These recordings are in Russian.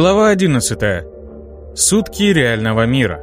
Глава 11. Сутки реального мира.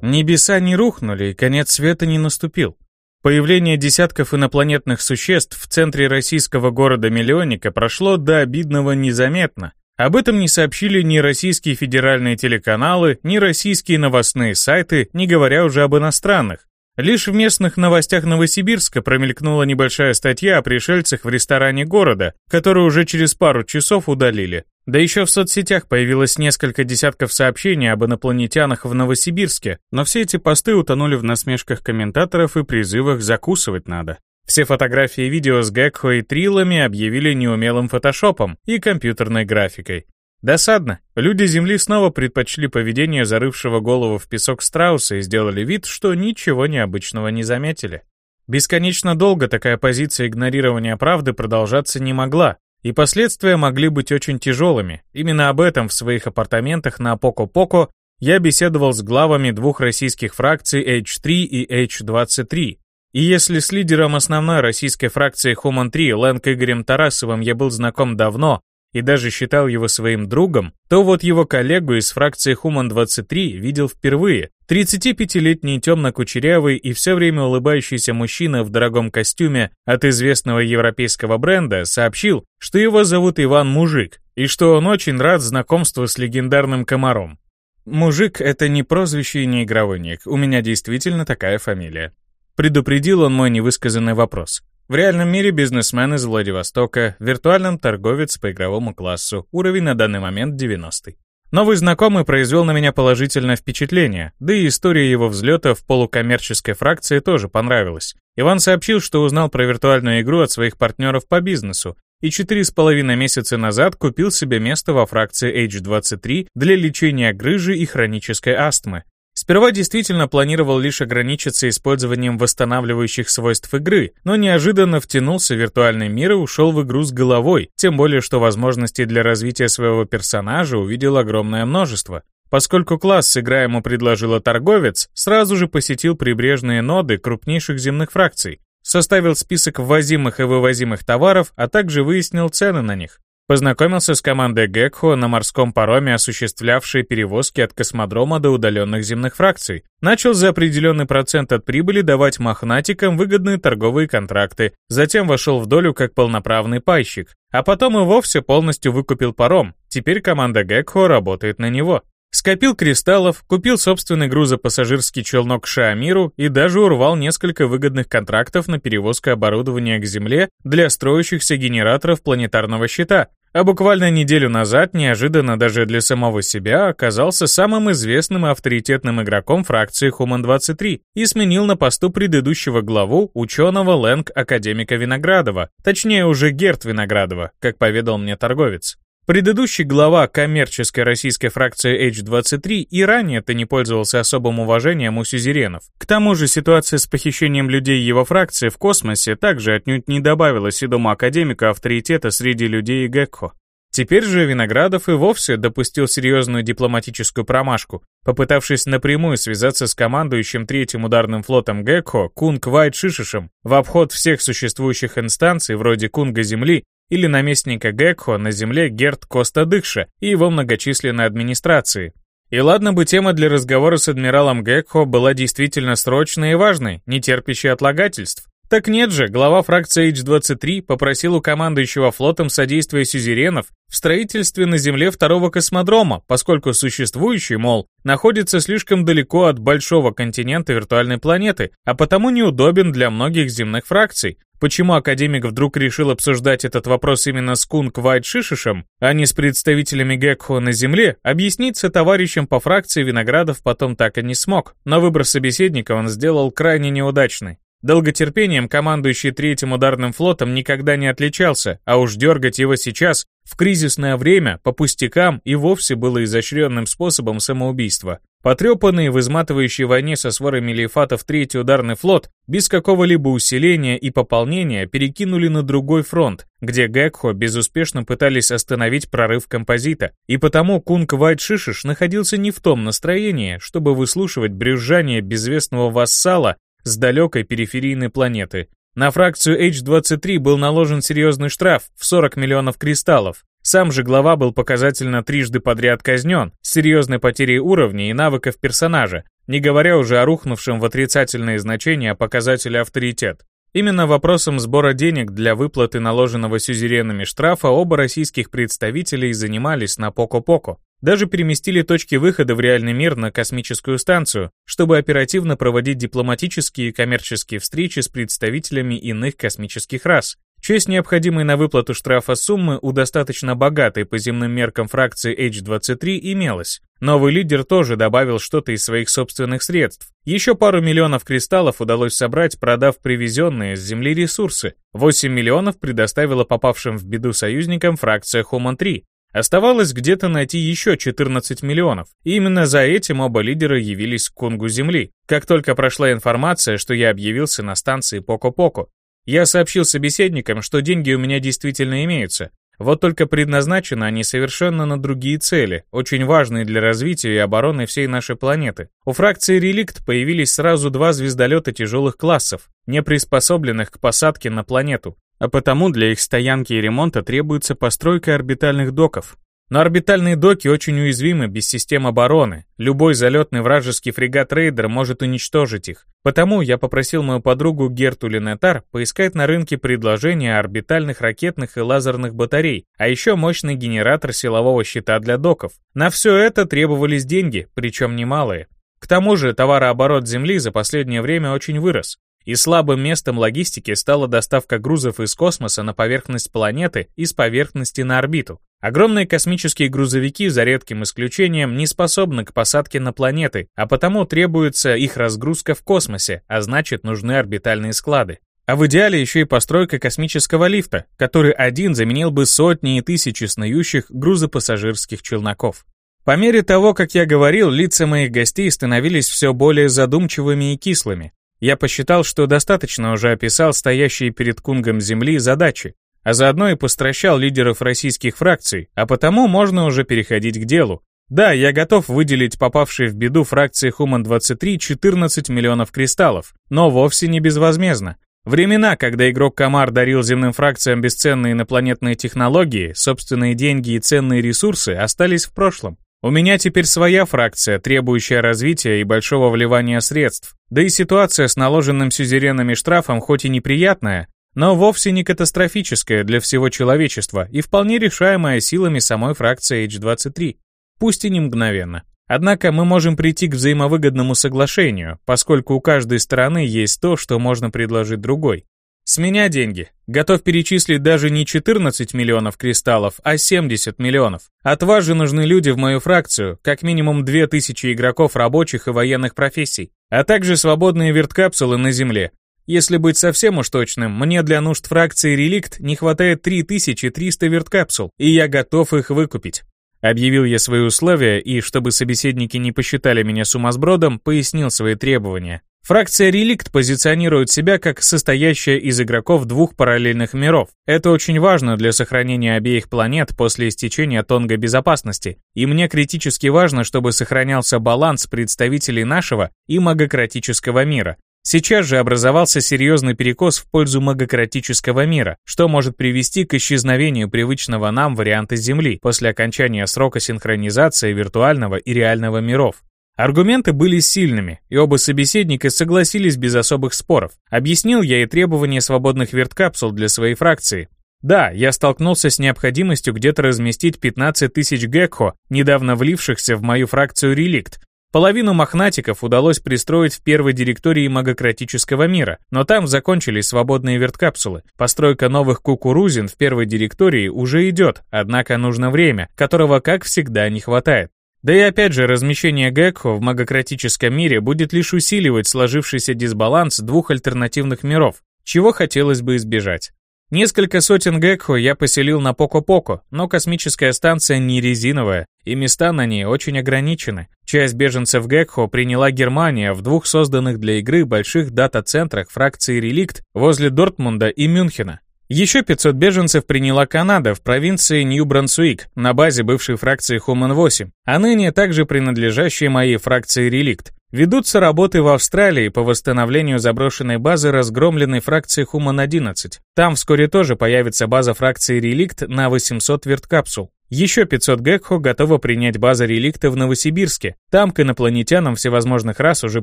Небеса не рухнули, и конец света не наступил. Появление десятков инопланетных существ в центре российского города-миллионника прошло до обидного незаметно. Об этом не сообщили ни российские федеральные телеканалы, ни российские новостные сайты, не говоря уже об иностранных. Лишь в местных новостях Новосибирска промелькнула небольшая статья о пришельцах в ресторане города, которую уже через пару часов удалили. Да еще в соцсетях появилось несколько десятков сообщений об инопланетянах в Новосибирске, но все эти посты утонули в насмешках комментаторов и призывах закусывать надо. Все фотографии и видео с Гекхо и Трилами объявили неумелым фотошопом и компьютерной графикой. Досадно. Люди Земли снова предпочли поведение зарывшего голову в песок страуса и сделали вид, что ничего необычного не заметили. Бесконечно долго такая позиция игнорирования правды продолжаться не могла, и последствия могли быть очень тяжелыми. Именно об этом в своих апартаментах на Поко-Поко я беседовал с главами двух российских фракций H3 и H23. И если с лидером основной российской фракции Human-3 Лэнг Игорем Тарасовым я был знаком давно, и даже считал его своим другом, то вот его коллегу из фракции Хуман-23 видел впервые. 35-летний темно-кучерявый и все время улыбающийся мужчина в дорогом костюме от известного европейского бренда сообщил, что его зовут Иван Мужик, и что он очень рад знакомству с легендарным комаром. Мужик — это не прозвище и не игровой ник, у меня действительно такая фамилия. Предупредил он мой невысказанный вопрос. В реальном мире бизнесмен из Владивостока, в виртуальном торговец по игровому классу, уровень на данный момент 90. Новый знакомый произвел на меня положительное впечатление, да и история его взлета в полукоммерческой фракции тоже понравилась. Иван сообщил, что узнал про виртуальную игру от своих партнеров по бизнесу, и четыре с половиной месяца назад купил себе место во фракции H23 для лечения грыжи и хронической астмы. Сперва действительно планировал лишь ограничиться использованием восстанавливающих свойств игры, но неожиданно втянулся в виртуальный мир и ушел в игру с головой, тем более что возможностей для развития своего персонажа увидел огромное множество. Поскольку класс игра ему предложила торговец, сразу же посетил прибрежные ноды крупнейших земных фракций, составил список ввозимых и вывозимых товаров, а также выяснил цены на них. Познакомился с командой Гекхо на морском пароме, осуществлявшей перевозки от космодрома до удаленных земных фракций. Начал за определенный процент от прибыли давать мохнатикам выгодные торговые контракты, затем вошел в долю как полноправный пайщик, а потом и вовсе полностью выкупил паром. Теперь команда Гекхо работает на него. Скопил кристаллов, купил собственный грузопассажирский челнок Шаамиру и даже урвал несколько выгодных контрактов на перевозку оборудования к Земле для строящихся генераторов планетарного щита, а буквально неделю назад, неожиданно даже для самого себя, оказался самым известным и авторитетным игроком фракции Human-23 и сменил на посту предыдущего главу ученого Лэнг Академика Виноградова, точнее уже Герт Виноградова, как поведал мне торговец. Предыдущий глава коммерческой российской фракции H23 и ранее-то не пользовался особым уважением у сюзеренов. К тому же ситуация с похищением людей его фракции в космосе также отнюдь не добавила седому академика авторитета среди людей Гекко. Теперь же Виноградов и вовсе допустил серьезную дипломатическую промашку, попытавшись напрямую связаться с командующим третьим ударным флотом Гекко Кунг Вайт Шишишем в обход всех существующих инстанций вроде Кунга Земли или наместника Гекхо на земле Герт Коста Дыкша и его многочисленной администрации. И ладно бы тема для разговора с адмиралом Гекхо была действительно срочной и важной, не терпящей отлагательств. Так нет же, глава фракции H-23 попросил у командующего флотом содействия сюзеренов в строительстве на Земле второго космодрома, поскольку существующий, мол, находится слишком далеко от большого континента виртуальной планеты, а потому неудобен для многих земных фракций, Почему академик вдруг решил обсуждать этот вопрос именно с Кунг Вайт Шишишем, а не с представителями Гекхо на Земле, объясниться товарищам по фракции Виноградов потом так и не смог, но выбор собеседника он сделал крайне неудачный. Долготерпением командующий третьим ударным флотом никогда не отличался, а уж дергать его сейчас, в кризисное время, по пустякам и вовсе было изощренным способом самоубийства. Потрепанный в изматывающей войне со сворами лейфатов третий ударный флот без какого-либо усиления и пополнения перекинули на другой фронт, где Гекхо безуспешно пытались остановить прорыв композита, и потому Кунг Вайт Шишиш находился не в том настроении, чтобы выслушивать брюзжание безвестного вассала с далекой периферийной планеты. На фракцию H23 был наложен серьезный штраф в 40 миллионов кристаллов. Сам же глава был показательно трижды подряд казнен, с серьезной потерей уровня и навыков персонажа, не говоря уже о рухнувшем в отрицательные значения показателе авторитет. Именно вопросом сбора денег для выплаты наложенного сюзеренами штрафа оба российских представителей занимались на Поко-Поко. Даже переместили точки выхода в реальный мир на космическую станцию, чтобы оперативно проводить дипломатические и коммерческие встречи с представителями иных космических рас. Честь необходимой на выплату штрафа суммы у достаточно богатой по земным меркам фракции H23 имелась. Новый лидер тоже добавил что-то из своих собственных средств. Еще пару миллионов кристаллов удалось собрать, продав привезенные с Земли ресурсы. 8 миллионов предоставила попавшим в беду союзникам фракция Human 3. Оставалось где-то найти еще 14 миллионов. И именно за этим оба лидера явились к Кунгу Земли. Как только прошла информация, что я объявился на станции Поко-Поко, я сообщил собеседникам, что деньги у меня действительно имеются, вот только предназначены они совершенно на другие цели, очень важные для развития и обороны всей нашей планеты. У фракции «Реликт» появились сразу два звездолета тяжелых классов, не приспособленных к посадке на планету, а потому для их стоянки и ремонта требуется постройка орбитальных доков. Но орбитальные доки очень уязвимы без систем обороны. Любой залетный вражеский фрегат-рейдер может уничтожить их. Потому я попросил мою подругу Герту Линетар поискать на рынке предложения орбитальных ракетных и лазерных батарей, а еще мощный генератор силового щита для доков. На все это требовались деньги, причем немалые. К тому же товарооборот Земли за последнее время очень вырос. И слабым местом логистики стала доставка грузов из космоса на поверхность планеты и с поверхности на орбиту. Огромные космические грузовики, за редким исключением, не способны к посадке на планеты, а потому требуется их разгрузка в космосе, а значит нужны орбитальные склады. А в идеале еще и постройка космического лифта, который один заменил бы сотни и тысячи снующих грузопассажирских челноков. По мере того, как я говорил, лица моих гостей становились все более задумчивыми и кислыми. Я посчитал, что достаточно уже описал стоящие перед Кунгом Земли задачи, а заодно и постращал лидеров российских фракций, а потому можно уже переходить к делу. Да, я готов выделить попавшие в беду фракции Human-23 14 миллионов кристаллов, но вовсе не безвозмездно. Времена, когда игрок Комар дарил земным фракциям бесценные инопланетные технологии, собственные деньги и ценные ресурсы остались в прошлом. У меня теперь своя фракция, требующая развития и большого вливания средств. Да и ситуация с наложенным сюзеренами штрафом хоть и неприятная, но вовсе не катастрофическая для всего человечества и вполне решаемая силами самой фракции H23, пусть и не мгновенно. Однако мы можем прийти к взаимовыгодному соглашению, поскольку у каждой стороны есть то, что можно предложить другой. С меня деньги. Готов перечислить даже не 14 миллионов кристаллов, а 70 миллионов. От вас же нужны люди в мою фракцию, как минимум 2000 игроков рабочих и военных профессий, а также свободные верткапсулы на Земле. Если быть совсем уж точным, мне для нужд фракции Реликт не хватает 3300 верткапсул, и я готов их выкупить. Объявил я свои условия и, чтобы собеседники не посчитали меня сумасбродом, пояснил свои требования. Фракция Реликт позиционирует себя как состоящая из игроков двух параллельных миров. Это очень важно для сохранения обеих планет после истечения тонга безопасности, и мне критически важно, чтобы сохранялся баланс представителей нашего и магократического мира. Сейчас же образовался серьезный перекос в пользу магократического мира, что может привести к исчезновению привычного нам варианта Земли после окончания срока синхронизации виртуального и реального миров. Аргументы были сильными, и оба собеседника согласились без особых споров. Объяснил я и требования свободных верткапсул для своей фракции. Да, я столкнулся с необходимостью где-то разместить 15 тысяч гекхо, недавно влившихся в мою фракцию «Реликт», Половину мохнатиков удалось пристроить в первой директории магократического мира, но там закончились свободные верткапсулы. Постройка новых кукурузин в первой директории уже идет, однако нужно время, которого, как всегда, не хватает. Да и опять же, размещение Гекхо в магократическом мире будет лишь усиливать сложившийся дисбаланс двух альтернативных миров, чего хотелось бы избежать. Несколько сотен Гекхо я поселил на Поко-Поко, но космическая станция не резиновая, и места на ней очень ограничены. Часть беженцев Гекхо приняла Германия в двух созданных для игры больших дата-центрах фракции Реликт возле Дортмунда и Мюнхена. Еще 500 беженцев приняла Канада в провинции Нью-Брансуик на базе бывшей фракции Хуман-8, а ныне также принадлежащей моей фракции Реликт. Ведутся работы в Австралии по восстановлению заброшенной базы разгромленной фракции Хуман-11. Там вскоре тоже появится база фракции Реликт на 800 верткапсул. Еще 500 Гекхо готово принять база реликта в Новосибирске. Там к инопланетянам всевозможных рас уже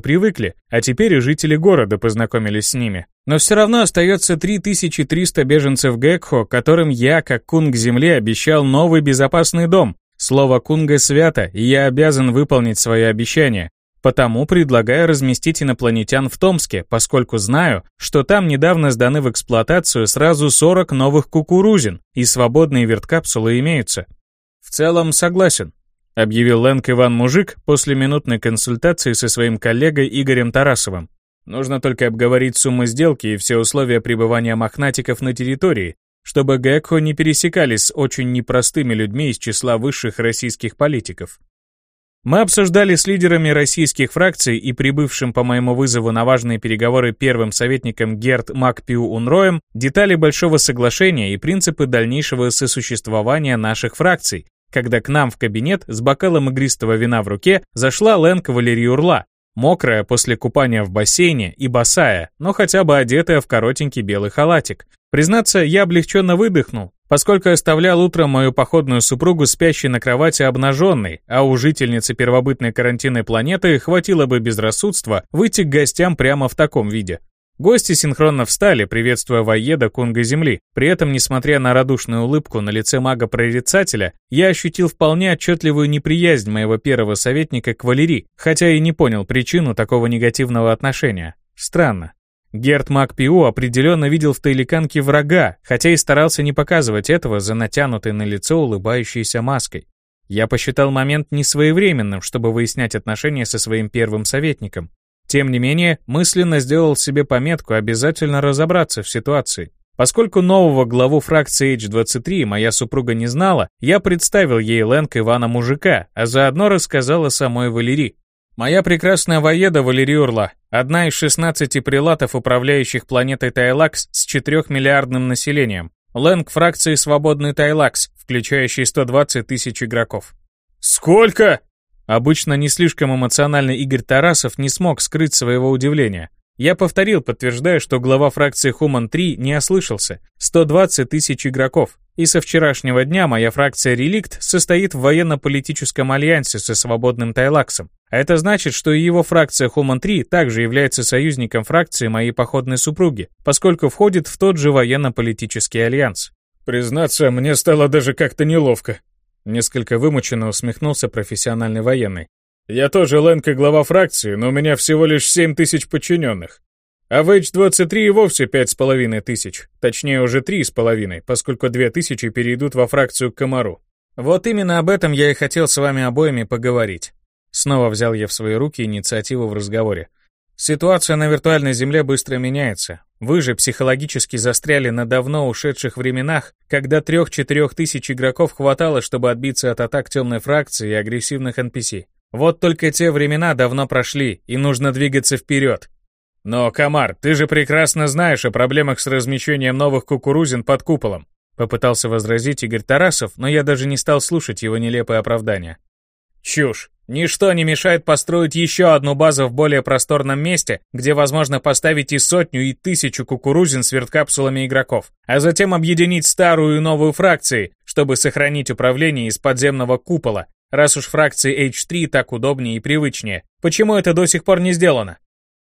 привыкли, а теперь и жители города познакомились с ними. Но все равно остается 3300 беженцев Гекхо, которым я, как кунг Земли, обещал новый безопасный дом. Слово кунга свято, и я обязан выполнить свои обещания. Потому предлагаю разместить инопланетян в Томске, поскольку знаю, что там недавно сданы в эксплуатацию сразу 40 новых кукурузин, и свободные верткапсулы имеются. «В целом согласен», — объявил Лэнг Иван Мужик после минутной консультации со своим коллегой Игорем Тарасовым. «Нужно только обговорить суммы сделки и все условия пребывания мохнатиков на территории, чтобы Гекхо не пересекались с очень непростыми людьми из числа высших российских политиков. Мы обсуждали с лидерами российских фракций и прибывшим по моему вызову на важные переговоры первым советником Герт Макпиу Унроем детали большого соглашения и принципы дальнейшего сосуществования наших фракций, когда к нам в кабинет с бокалом игристого вина в руке зашла Лэн Кавалерий Урла, мокрая после купания в бассейне и босая, но хотя бы одетая в коротенький белый халатик. Признаться, я облегченно выдохнул, поскольку оставлял утром мою походную супругу спящей на кровати обнаженной, а у жительницы первобытной карантинной планеты хватило бы безрассудства выйти к гостям прямо в таком виде. Гости синхронно встали, приветствуя воеда Кунга Земли. При этом, несмотря на радушную улыбку на лице мага-прорицателя, я ощутил вполне отчетливую неприязнь моего первого советника к Валерии, хотя и не понял причину такого негативного отношения. Странно. Герт Макпиу определенно видел в Тейликанке врага, хотя и старался не показывать этого за натянутой на лицо улыбающейся маской. Я посчитал момент несвоевременным, чтобы выяснять отношения со своим первым советником. Тем не менее, мысленно сделал себе пометку обязательно разобраться в ситуации. Поскольку нового главу фракции H23 моя супруга не знала, я представил ей Лэнг Ивана Мужика, а заодно рассказал о самой Валерии. Моя прекрасная воеда Валерия Урла, одна из 16 прилатов, управляющих планетой Тайлакс с 4-миллиардным населением. Лэнг фракции «Свободный Тайлакс», включающий 120 тысяч игроков. «Сколько?» Обычно не слишком эмоциональный Игорь Тарасов не смог скрыть своего удивления. Я повторил, подтверждая, что глава фракции Human 3 не ослышался. 120 тысяч игроков. И со вчерашнего дня моя фракция Реликт состоит в военно-политическом альянсе со свободным Тайлаксом. А это значит, что и его фракция Human 3 также является союзником фракции моей походной супруги, поскольку входит в тот же военно-политический альянс. Признаться, мне стало даже как-то неловко. Несколько вымученно усмехнулся профессиональный военный. «Я тоже Лэнг и глава фракции, но у меня всего лишь семь тысяч подчиненных. А в H23 и вовсе пять с половиной тысяч. Точнее, уже три с половиной, поскольку две тысячи перейдут во фракцию к Комару. Вот именно об этом я и хотел с вами обоими поговорить. Снова взял я в свои руки инициативу в разговоре. Ситуация на виртуальной Земле быстро меняется. Вы же психологически застряли на давно ушедших временах, когда трех-четырех тысяч игроков хватало, чтобы отбиться от атак темной фракции и агрессивных NPC. Вот только те времена давно прошли, и нужно двигаться вперед. Но, Камар, ты же прекрасно знаешь о проблемах с размещением новых кукурузин под куполом. Попытался возразить Игорь Тарасов, но я даже не стал слушать его нелепое оправдание. Чушь. Ничто не мешает построить еще одну базу в более просторном месте, где возможно поставить и сотню, и тысячу кукурузин с верткапсулами игроков, а затем объединить старую и новую фракции, чтобы сохранить управление из подземного купола, раз уж фракции H3 так удобнее и привычнее. Почему это до сих пор не сделано?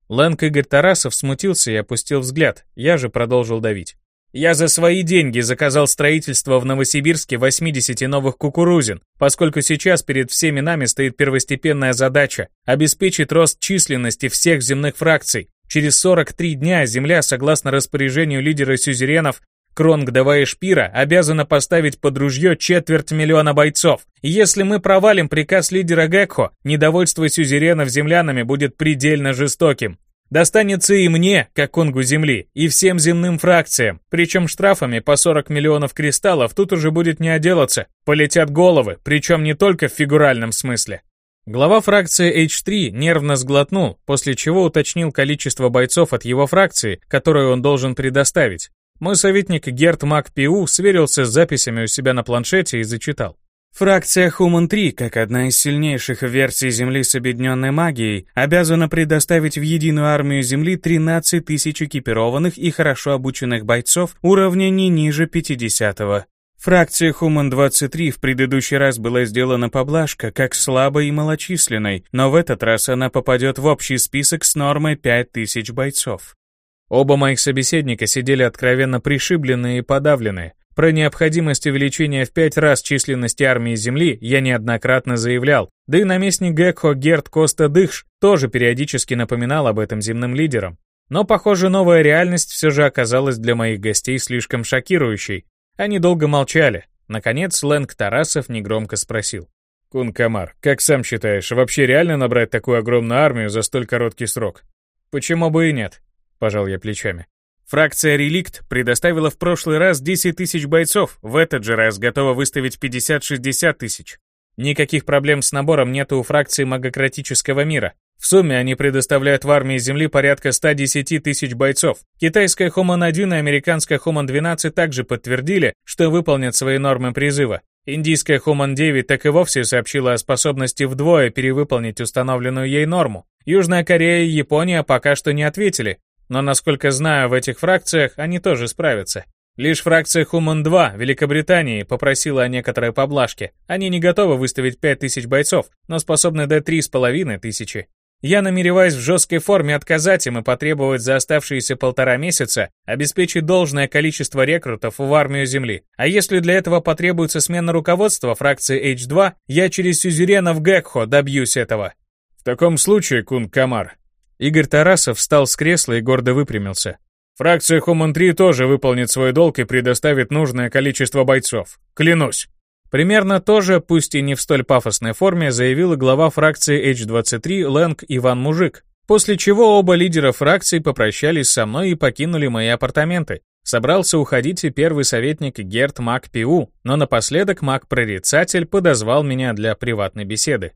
Лэнг Игорь Тарасов смутился и опустил взгляд, я же продолжил давить. Я за свои деньги заказал строительство в Новосибирске 80 новых кукурузин, поскольку сейчас перед всеми нами стоит первостепенная задача – обеспечить рост численности всех земных фракций. Через 43 дня Земля, согласно распоряжению лидера сюзеренов, Кронг Давая Шпира обязана поставить под ружье четверть миллиона бойцов. И если мы провалим приказ лидера Гекхо, недовольство сюзеренов землянами будет предельно жестоким. Достанется и мне, как конгу земли, и всем земным фракциям. Причем штрафами по 40 миллионов кристаллов тут уже будет не отделаться. Полетят головы, причем не только в фигуральном смысле. Глава фракции H3 нервно сглотнул, после чего уточнил количество бойцов от его фракции, которое он должен предоставить. Мой советник Герт Мак Пиу сверился с записями у себя на планшете и зачитал. Фракция Хуман-3, как одна из сильнейших версий Земли с объединенной магией, обязана предоставить в единую армию Земли 13 тысяч экипированных и хорошо обученных бойцов уровня не ниже 50-го. Фракция Хуман-23 в предыдущий раз была сделана поблажка, как слабой и малочисленной, но в этот раз она попадет в общий список с нормой 5000 бойцов. Оба моих собеседника сидели откровенно пришибленные и подавленные. Про необходимость увеличения в пять раз численности армии Земли я неоднократно заявлял, да и наместник Гекхо Герт Коста Дыхш тоже периодически напоминал об этом земным лидерам. Но, похоже, новая реальность все же оказалась для моих гостей слишком шокирующей. Они долго молчали. Наконец, Лэнг Тарасов негромко спросил. «Кун Камар, как сам считаешь, вообще реально набрать такую огромную армию за столь короткий срок?» «Почему бы и нет?» – пожал я плечами. Фракция «Реликт» предоставила в прошлый раз 10 тысяч бойцов, в этот же раз готова выставить 50-60 тысяч. Никаких проблем с набором нет у фракции магократического мира. В сумме они предоставляют в армии Земли порядка 110 тысяч бойцов. Китайская Хоман-1 и американская Хоман-12 также подтвердили, что выполнят свои нормы призыва. Индийская Хуман-9 так и вовсе сообщила о способности вдвое перевыполнить установленную ей норму. Южная Корея и Япония пока что не ответили, но, насколько знаю, в этих фракциях они тоже справятся. Лишь фракция Хуман-2 Великобритании попросила о некоторой поблажке. Они не готовы выставить 5000 бойцов, но способны дать 3,5 тысячи. Я намереваюсь в жесткой форме отказать им и потребовать за оставшиеся полтора месяца обеспечить должное количество рекрутов в армию Земли. А если для этого потребуется смена руководства фракции H2, я через сюзеренов Гекхо добьюсь этого. В таком случае, Кун Камар, Игорь Тарасов встал с кресла и гордо выпрямился. Фракция Хуман-3 тоже выполнит свой долг и предоставит нужное количество бойцов. Клянусь. Примерно то же, пусть и не в столь пафосной форме, заявил глава фракции H23 Лэнг Иван Мужик. После чего оба лидера фракции попрощались со мной и покинули мои апартаменты. Собрался уходить и первый советник Герт Мак Пиу, но напоследок Мак-прорицатель подозвал меня для приватной беседы.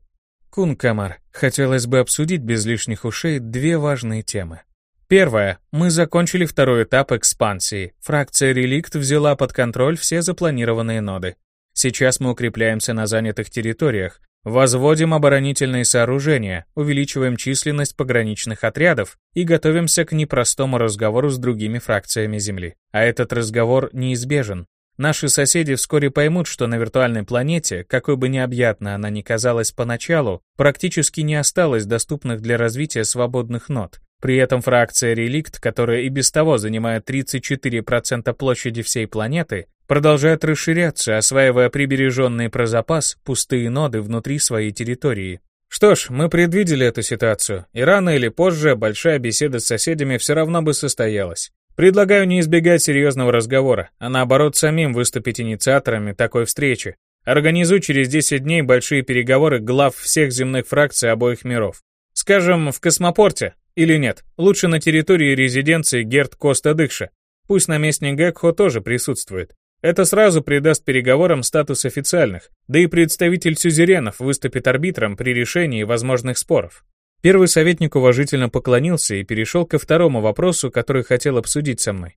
Кун-Камар, хотелось бы обсудить без лишних ушей две важные темы. Первое. Мы закончили второй этап экспансии. Фракция Реликт взяла под контроль все запланированные ноды. Сейчас мы укрепляемся на занятых территориях, возводим оборонительные сооружения, увеличиваем численность пограничных отрядов и готовимся к непростому разговору с другими фракциями Земли. А этот разговор неизбежен. Наши соседи вскоре поймут, что на виртуальной планете, какой бы необъятно она ни казалась поначалу, практически не осталось доступных для развития свободных нод. При этом фракция Реликт, которая и без того занимает 34% площади всей планеты, продолжает расширяться, осваивая прибереженные про запас пустые ноды внутри своей территории. Что ж, мы предвидели эту ситуацию, и рано или позже большая беседа с соседями все равно бы состоялась. Предлагаю не избегать серьезного разговора, а наоборот самим выступить инициаторами такой встречи. Организуй через 10 дней большие переговоры глав всех земных фракций обоих миров. Скажем, в космопорте, или нет, лучше на территории резиденции Герт Коста Дыкша. Пусть наместник Гекхо тоже присутствует. Это сразу придаст переговорам статус официальных, да и представитель сюзеренов выступит арбитром при решении возможных споров. Первый советник уважительно поклонился и перешел ко второму вопросу, который хотел обсудить со мной.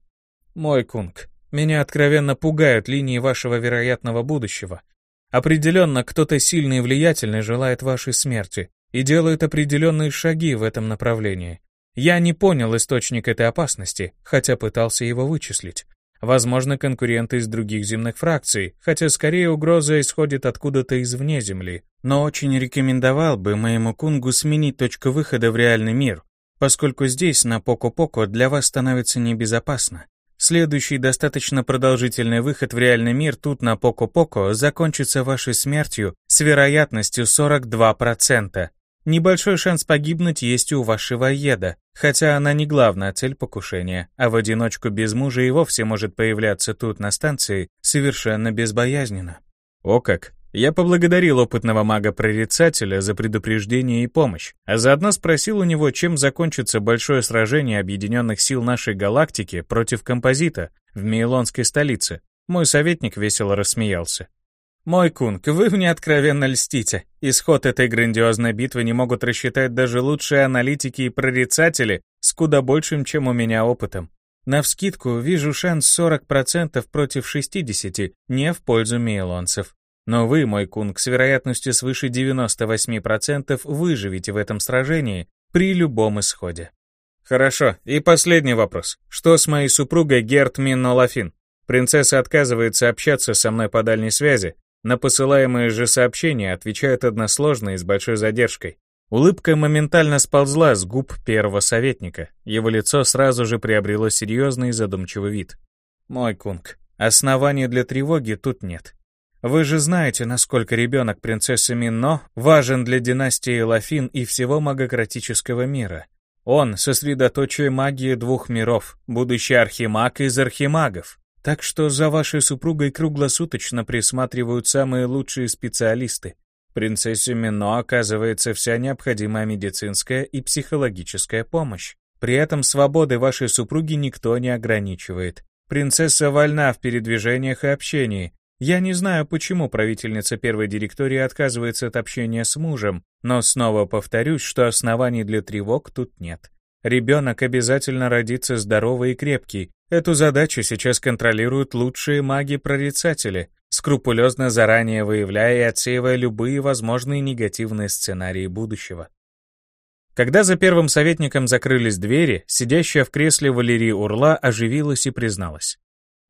«Мой кунг, меня откровенно пугают линии вашего вероятного будущего. Определенно, кто-то сильный и влиятельный желает вашей смерти и делает определенные шаги в этом направлении. Я не понял источник этой опасности, хотя пытался его вычислить. Возможно, конкуренты из других земных фракций, хотя скорее угроза исходит откуда-то извне Земли. Но очень рекомендовал бы моему кунгу сменить точку выхода в реальный мир, поскольку здесь, на Поко-Поко, для вас становится небезопасно. Следующий достаточно продолжительный выход в реальный мир тут на Поко-Поко закончится вашей смертью с вероятностью 42%. Небольшой шанс погибнуть есть у вашего еда, хотя она не главная цель покушения, а в одиночку без мужа и вовсе может появляться тут на станции совершенно безбоязненно. О как! Я поблагодарил опытного мага-прорицателя за предупреждение и помощь, а заодно спросил у него, чем закончится большое сражение объединенных сил нашей галактики против композита в Мейлонской столице. Мой советник весело рассмеялся. «Мой кунг, вы мне откровенно льстите. Исход этой грандиозной битвы не могут рассчитать даже лучшие аналитики и прорицатели с куда большим, чем у меня, опытом. Навскидку вижу шанс 40% против 60% не в пользу мейлонцев. Но вы, мой кунг, с вероятностью свыше 98% выживете в этом сражении при любом исходе. Хорошо, и последний вопрос. Что с моей супругой Герт Миннолафин? Принцесса отказывается общаться со мной по дальней связи. На посылаемые же сообщения отвечает односложно и с большой задержкой. Улыбка моментально сползла с губ первого советника. Его лицо сразу же приобрело серьезный задумчивый вид. «Мой кунг, оснований для тревоги тут нет. Вы же знаете, насколько ребенок принцессы Минно важен для династии Лафин и всего магократического мира. Он — сосредоточие магии двух миров, будущий архимаг из архимагов. Так что за вашей супругой круглосуточно присматривают самые лучшие специалисты. Принцессе Мино оказывается вся необходимая медицинская и психологическая помощь. При этом свободы вашей супруги никто не ограничивает. Принцесса вольна в передвижениях и общении, я не знаю, почему правительница первой директории отказывается от общения с мужем, но снова повторюсь, что оснований для тревог тут нет. Ребенок обязательно родится здоровый и крепкий. Эту задачу сейчас контролируют лучшие маги-прорицатели, скрупулезно заранее выявляя и отсеивая любые возможные негативные сценарии будущего. Когда за первым советником закрылись двери, сидящая в кресле Валерия Урла оживилась и призналась.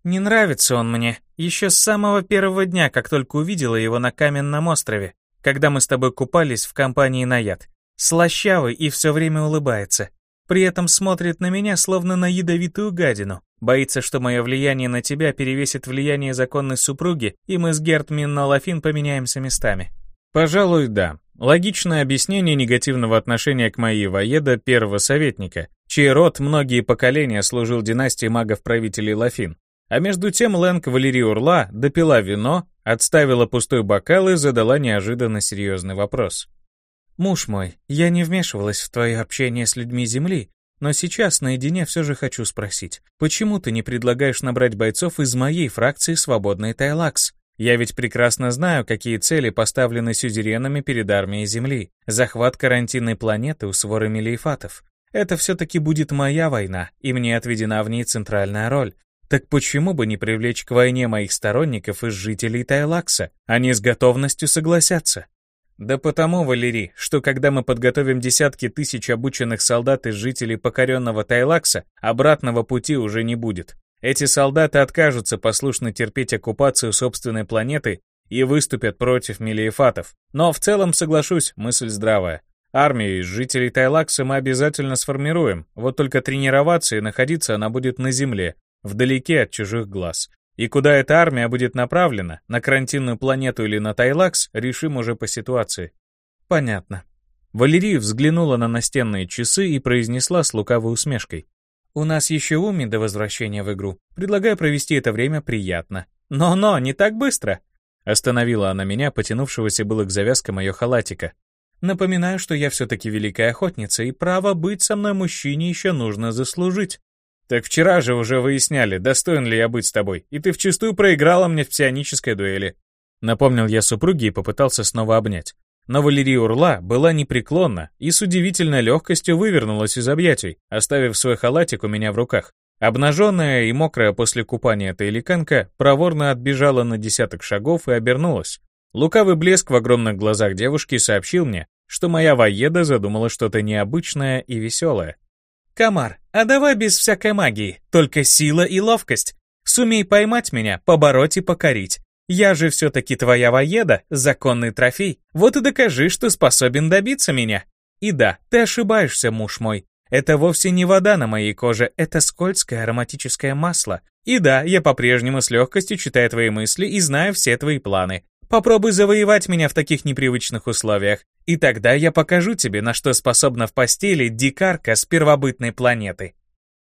Не нравится он мне. Еще с самого первого дня, как только увидела его на каменном острове, когда мы с тобой купались в компании Наяд. Слащавый и все время улыбается. При этом смотрит на меня, словно на ядовитую гадину. Боится, что мое влияние на тебя перевесит влияние законной супруги, и мы с Герт Миннолафин поменяемся местами. Пожалуй, да. Логичное объяснение негативного отношения к моей воеда первого советника, чей род многие поколения служил династии магов-правителей Лафин. А между тем Лэнг Валерия Урла допила вино, отставила пустой бокал и задала неожиданно серьезный вопрос. «Муж мой, я не вмешивалась в твое общение с людьми Земли, но сейчас наедине все же хочу спросить, почему ты не предлагаешь набрать бойцов из моей фракции «Свободный Тайлакс»? Я ведь прекрасно знаю, какие цели поставлены сюзеренами перед армией Земли. Захват карантинной планеты у своры мелиефатов. Это все-таки будет моя война, и мне отведена в ней центральная роль. Так почему бы не привлечь к войне моих сторонников из жителей Тайлакса? Они с готовностью согласятся. Да потому, Валерий, что когда мы подготовим десятки тысяч обученных солдат из жителей покоренного Тайлакса, обратного пути уже не будет. Эти солдаты откажутся послушно терпеть оккупацию собственной планеты и выступят против мелиефатов. Но в целом, соглашусь, мысль здравая. Армию из жителей Тайлакса мы обязательно сформируем, вот только тренироваться и находиться она будет на земле, вдалеке от чужих глаз. И куда эта армия будет направлена, на карантинную планету или на Тайлакс, решим уже по ситуации. Понятно. Валерия взглянула на настенные часы и произнесла с лукавой усмешкой. «У нас еще уми до возвращения в игру. Предлагаю провести это время приятно». «Но-но, не так быстро!» Остановила она меня, потянувшегося было к завязкам ее халатика. «Напоминаю, что я все-таки великая охотница, и право быть со мной мужчине еще нужно заслужить. Так вчера же уже выясняли, достоин ли я быть с тобой, и ты вчистую проиграла мне в псионической дуэли. Напомнил я супруге и попытался снова обнять. Но Валерия Урла была непреклонна и с удивительной легкостью вывернулась из объятий, оставив свой халатик у меня в руках. Обнаженная и мокрая после купания таиликанка проворно отбежала на десяток шагов и обернулась. Лукавый блеск в огромных глазах девушки сообщил мне, что моя воеда задумала что-то необычное и веселое. «Комар, а давай без всякой магии, только сила и ловкость. Сумей поймать меня, побороть и покорить. Я же все-таки твоя воеда, законный трофей. Вот и докажи, что способен добиться меня. И да, ты ошибаешься, муж мой. Это вовсе не вода на моей коже, это скользкое ароматическое масло. И да, я по-прежнему с легкостью читаю твои мысли и знаю все твои планы. Попробуй завоевать меня в таких непривычных условиях, и тогда я покажу тебе, на что способна в постели дикарка с первобытной планеты.